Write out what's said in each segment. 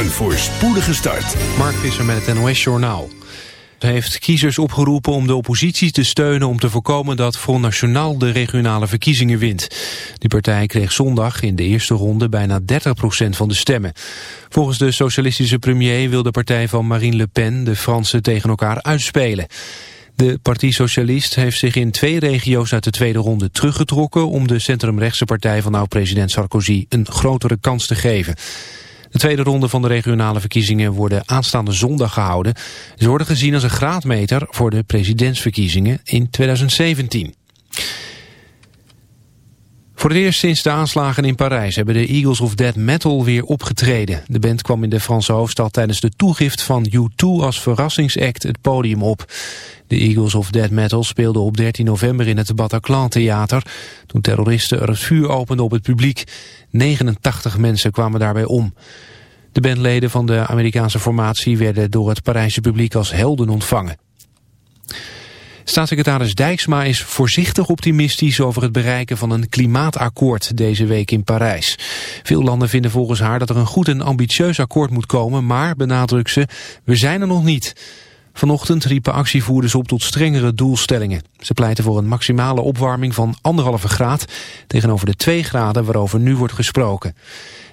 Een voorspoedige start. Mark Visser met het NOS Journaal. heeft kiezers opgeroepen om de oppositie te steunen om te voorkomen dat Front National de regionale verkiezingen wint. Die partij kreeg zondag in de eerste ronde bijna 30% van de stemmen. Volgens de socialistische premier wil de partij van Marine Le Pen de Fransen tegen elkaar uitspelen. De Partie Socialist heeft zich in twee regio's uit de tweede ronde teruggetrokken om de centrumrechtse partij van oud-president Sarkozy een grotere kans te geven. De tweede ronde van de regionale verkiezingen worden aanstaande zondag gehouden. Ze worden gezien als een graadmeter voor de presidentsverkiezingen in 2017. Voor het eerst sinds de aanslagen in Parijs hebben de Eagles of Dead Metal weer opgetreden. De band kwam in de Franse hoofdstad tijdens de toegift van U2 als verrassingsact het podium op. De Eagles of Dead Metal speelden op 13 november in het Bataclan Theater... toen terroristen er het vuur openden op het publiek. 89 mensen kwamen daarbij om. De bandleden van de Amerikaanse formatie werden door het Parijse publiek als helden ontvangen. Staatssecretaris Dijksma is voorzichtig optimistisch over het bereiken van een klimaatakkoord deze week in Parijs. Veel landen vinden volgens haar dat er een goed en ambitieus akkoord moet komen, maar, benadrukt ze, we zijn er nog niet. Vanochtend riepen actievoerders op tot strengere doelstellingen. Ze pleiten voor een maximale opwarming van anderhalve graad tegenover de 2 graden waarover nu wordt gesproken.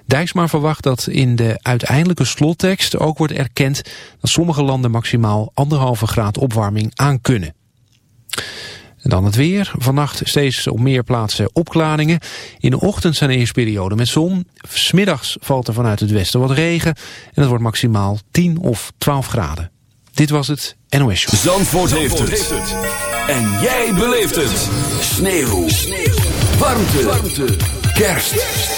Dijksma verwacht dat in de uiteindelijke slottekst ook wordt erkend dat sommige landen maximaal anderhalve graad opwarming aankunnen. En dan het weer. Vannacht steeds op meer plaatsen opklaringen. In de ochtend zijn er eerst perioden met zon. Smiddags valt er vanuit het westen wat regen. En het wordt maximaal 10 of 12 graden. Dit was het NOS Show. Zandvoort, heeft, het. En jij beleeft het. Sneeuw. Sneeuw. Warmte. Warmte. Kerst.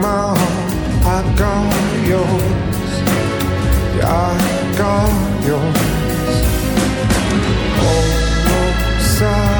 Ik ga yours. Yeah, I yours. Oh.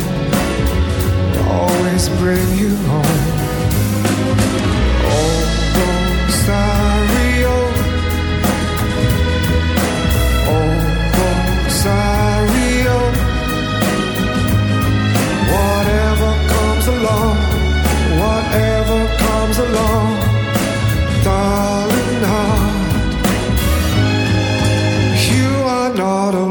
always bring you home. Oh, Oh, Whatever comes along, whatever comes along, darling heart, you are not alone.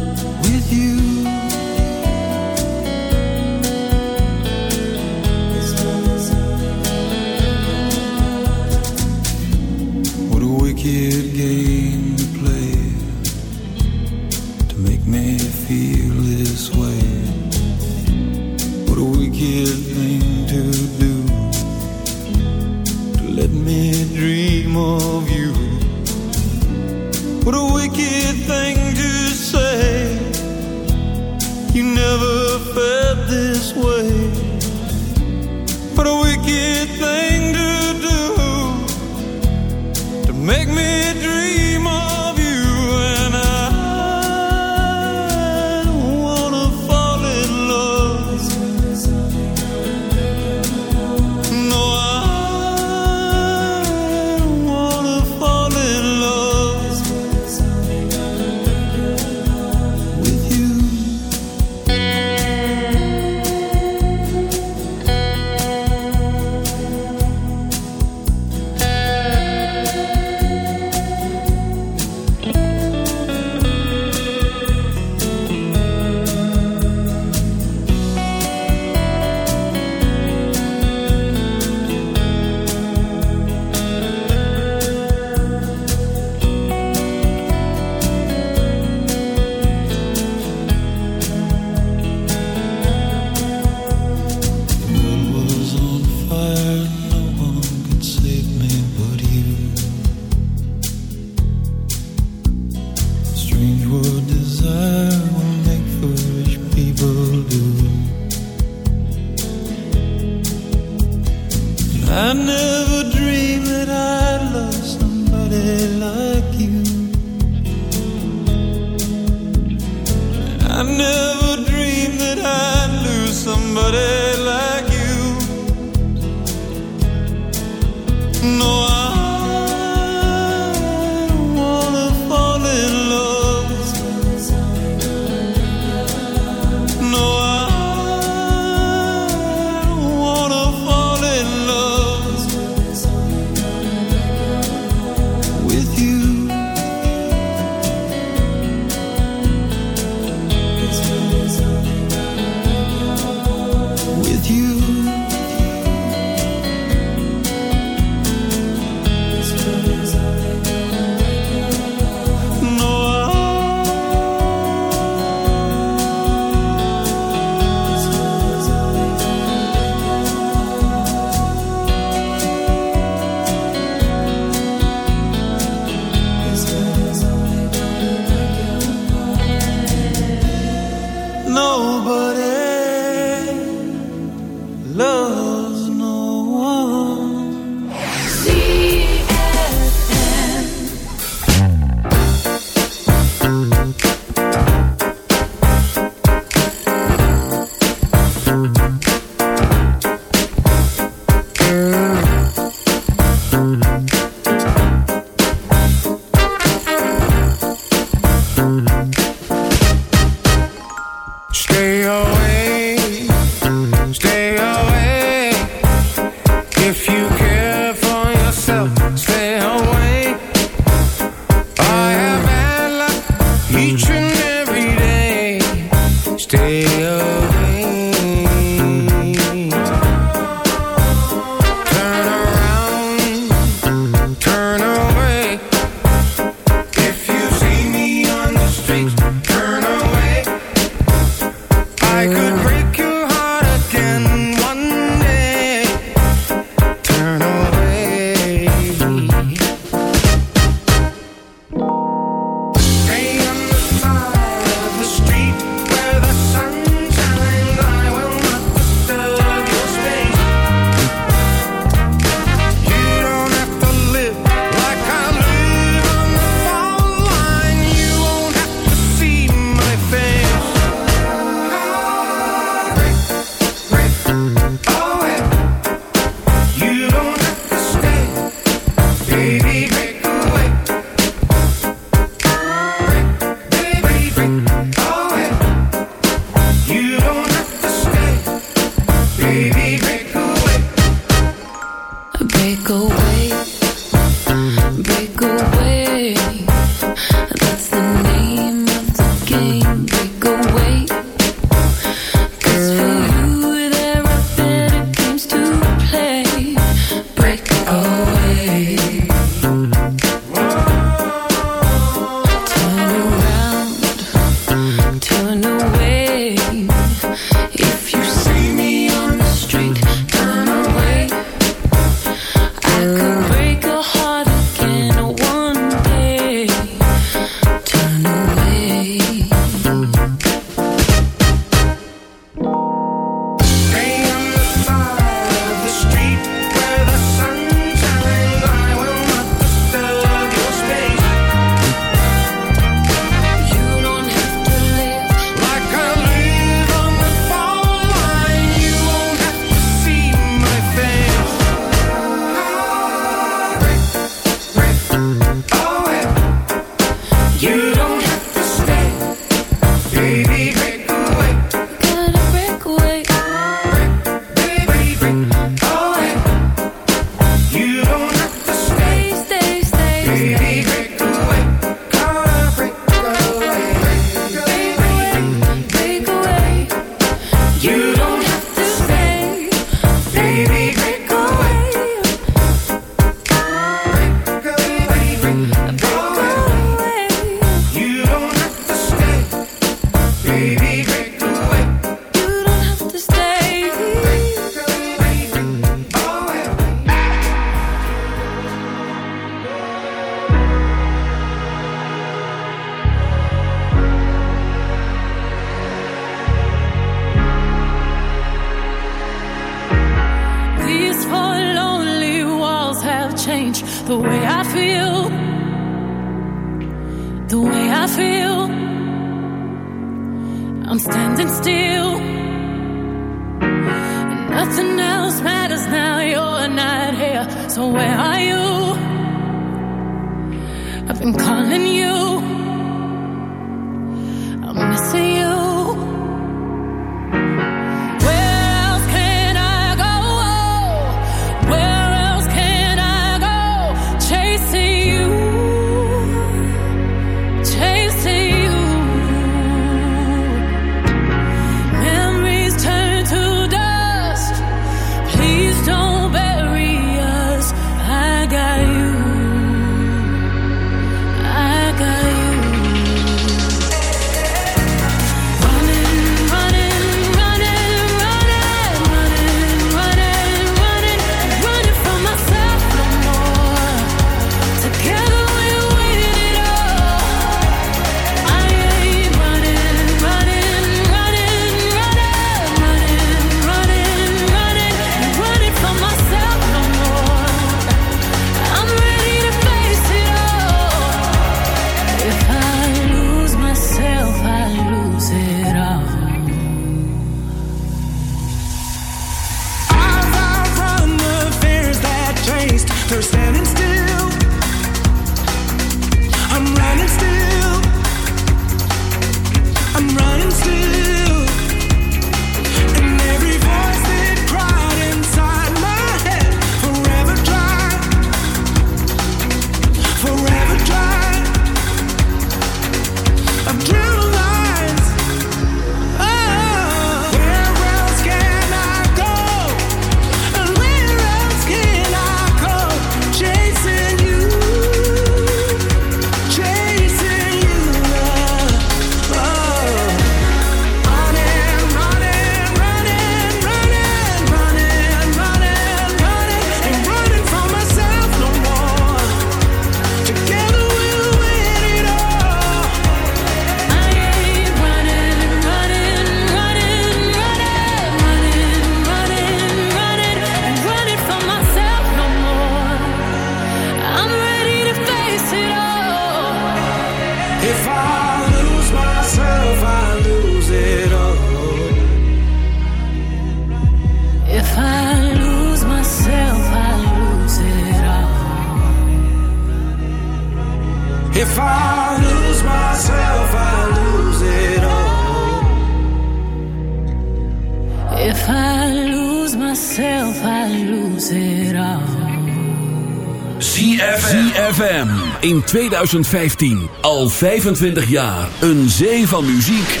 in 2015. Al 25 jaar. Een zee van muziek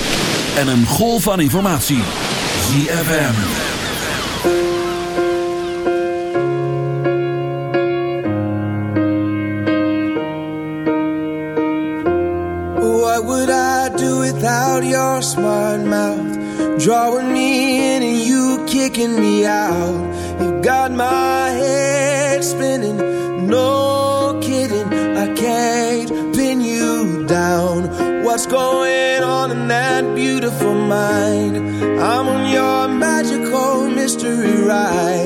en een golf van informatie. ZFM. What would I do without your smart mouth? Drawing me in and you kicking me out. beautiful mind. I'm on your magical mystery ride.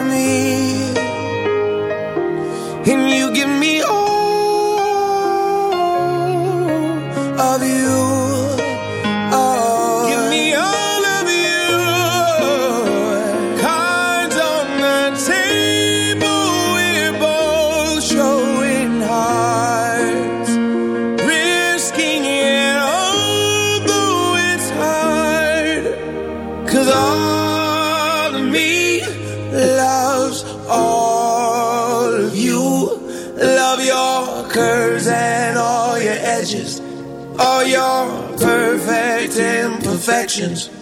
of me. Imperfections.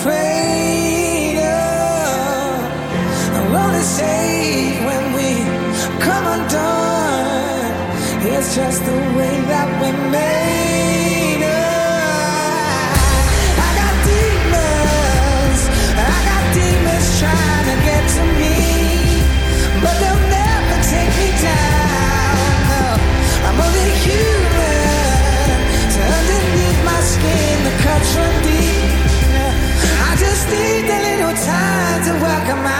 afraid of. I'm only safe when we come undone. It's just the way that we made. I got demons, I got demons trying to get to me, but they'll never take me down. I'm only human, so underneath my skin, the cuts run deep need a little time to welcome my